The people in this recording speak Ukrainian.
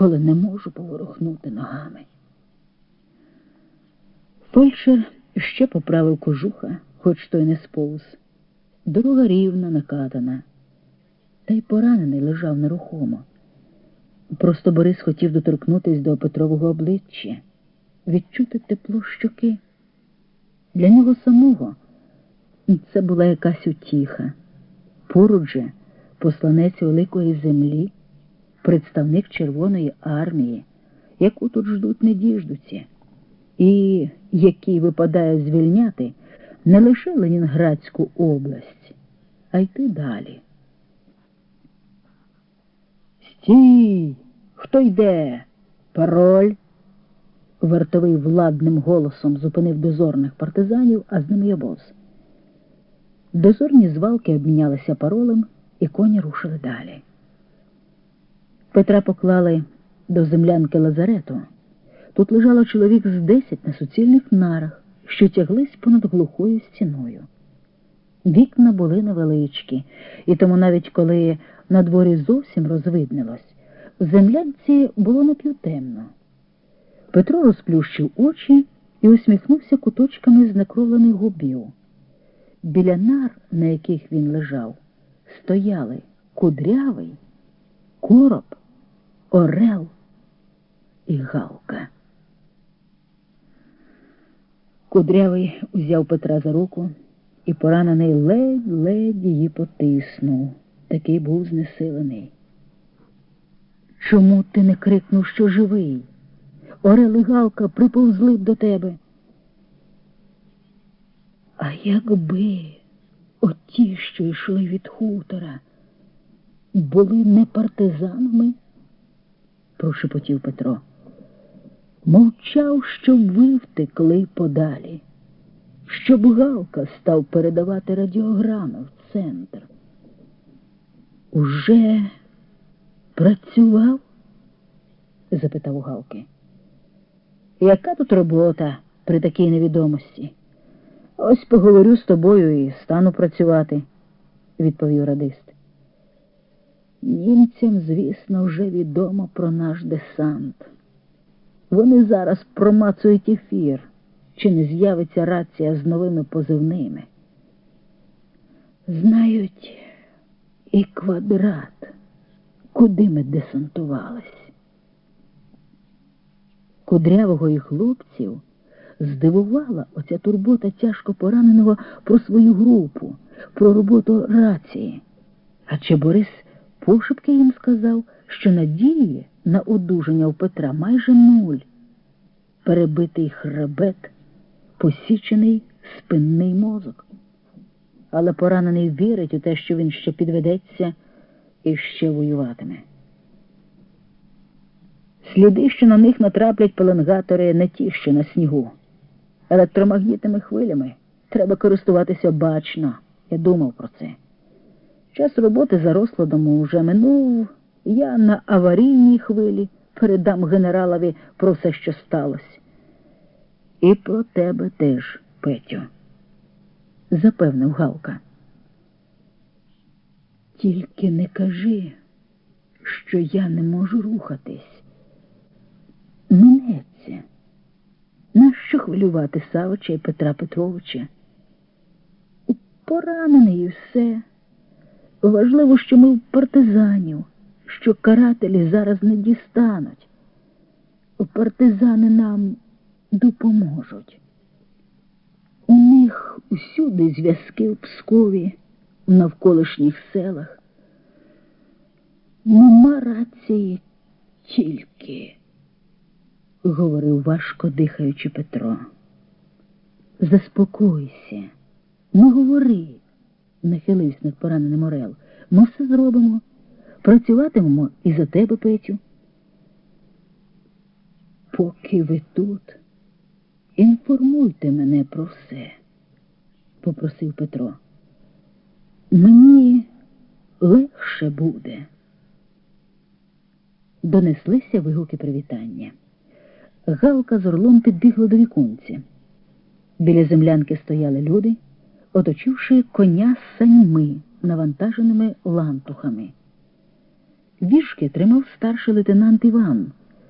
коли не можу поворухнути ногами. Фельдшер ще поправив кожуха, хоч той не сповз. Дорога рівна, накатана, та й поранений лежав нерухомо. Просто Борис хотів доторкнутися до Петрового обличчя, відчути тепло щоки. Для нього самого це була якась утіха. Поруч же посланець великої землі, представник Червоної армії, яку тут ждуть не діждуться, і який випадає звільняти не лише Ленінградську область, а йти далі. Стій! Хто йде? Пароль. Вартовий владним голосом зупинив дозорних партизанів, а з ними й обоз. Дозорні звалки обмінялися паролем, і коні рушили далі. Петра поклали до землянки лазарету. Тут лежало чоловік з десять на суцільних нарах, що тяглись понад глухою стіною. Вікна були невеличкі, і тому навіть коли на дворі зовсім розвиднилось, в землянці було напівтемно. Петро розплющив очі і усміхнувся куточками знекровлених губів. Біля нар, на яких він лежав, стояли кудрявий, короб, орел і галка. Кудрявий узяв Петра за руку і поранений ледь-ледь її потиснув. Такий був знесилений. Чому ти не крикнув, що живий? Орел і Галка приповзли б до тебе. А якби оті, що йшли від хутора, були не партизанами, прошепотів Петро. Мовчав, щоб ви втекли подалі, щоб Галка став передавати радіограми в центр. Уже працював? запитав Галки. Яка тут робота при такій невідомості? Ось поговорю з тобою і стану працювати, відповів радист. Німцям, звісно, вже відомо про наш десант. Вони зараз промацують ефір, чи не з'явиться рація з новими позивними. Знають і квадрат, куди ми десантувались. Кудрявого і хлопців здивувала оця турбота тяжко пораненого про свою групу, про роботу рації. А чи Борис пошепки їм сказав, що надії на одужання у Петра майже нуль, перебитий хребет, посічений спинний мозок. Але поранений вірить у те, що він ще підведеться і ще воюватиме. Сліди, що на них натраплять пеленгатори, не ті, що на снігу. Електромагнітними хвилями треба користуватися бачно. Я думав про це. Час роботи за розкладом уже минув. Я на аварійній хвилі передам генералові про все, що сталося. І про тебе теж, Петю, запевнив Галка. Тільки не кажи, що я не можу рухатись. Минеться. Нащо хвилювати Савича і Петра Петровича? Поранений і все. Важливо, що ми в партизанів, що карателі зараз не дістануть. Партизани нам допоможуть. У них усюди зв'язки в Пскові, в навколишніх селах. Нема рації тільки, говорив важко дихаючи Петро. Заспокойся, не говори, нахилився над пораненим Орел. Ми все зробимо. Працюватимемо і за тебе, Петю. Поки ви тут, інформуйте мене про все, попросив Петро. Мені легше буде. Донеслися вигуки привітання. Галка з орлом підбігла до віконця. Біля землянки стояли люди, оточивши коня з саньми, навантаженими лантухами. Вішки тримав старший лейтенант Іван.